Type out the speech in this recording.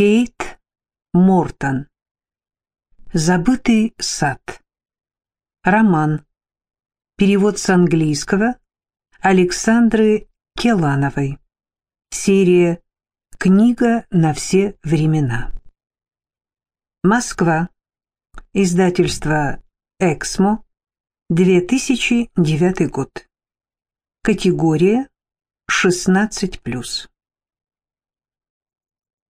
Кейт Мортон. Забытый сад. Роман. Перевод с английского Александры Келановой. Серия «Книга на все времена». Москва. Издательство «Эксмо», 2009 год. Категория 16+.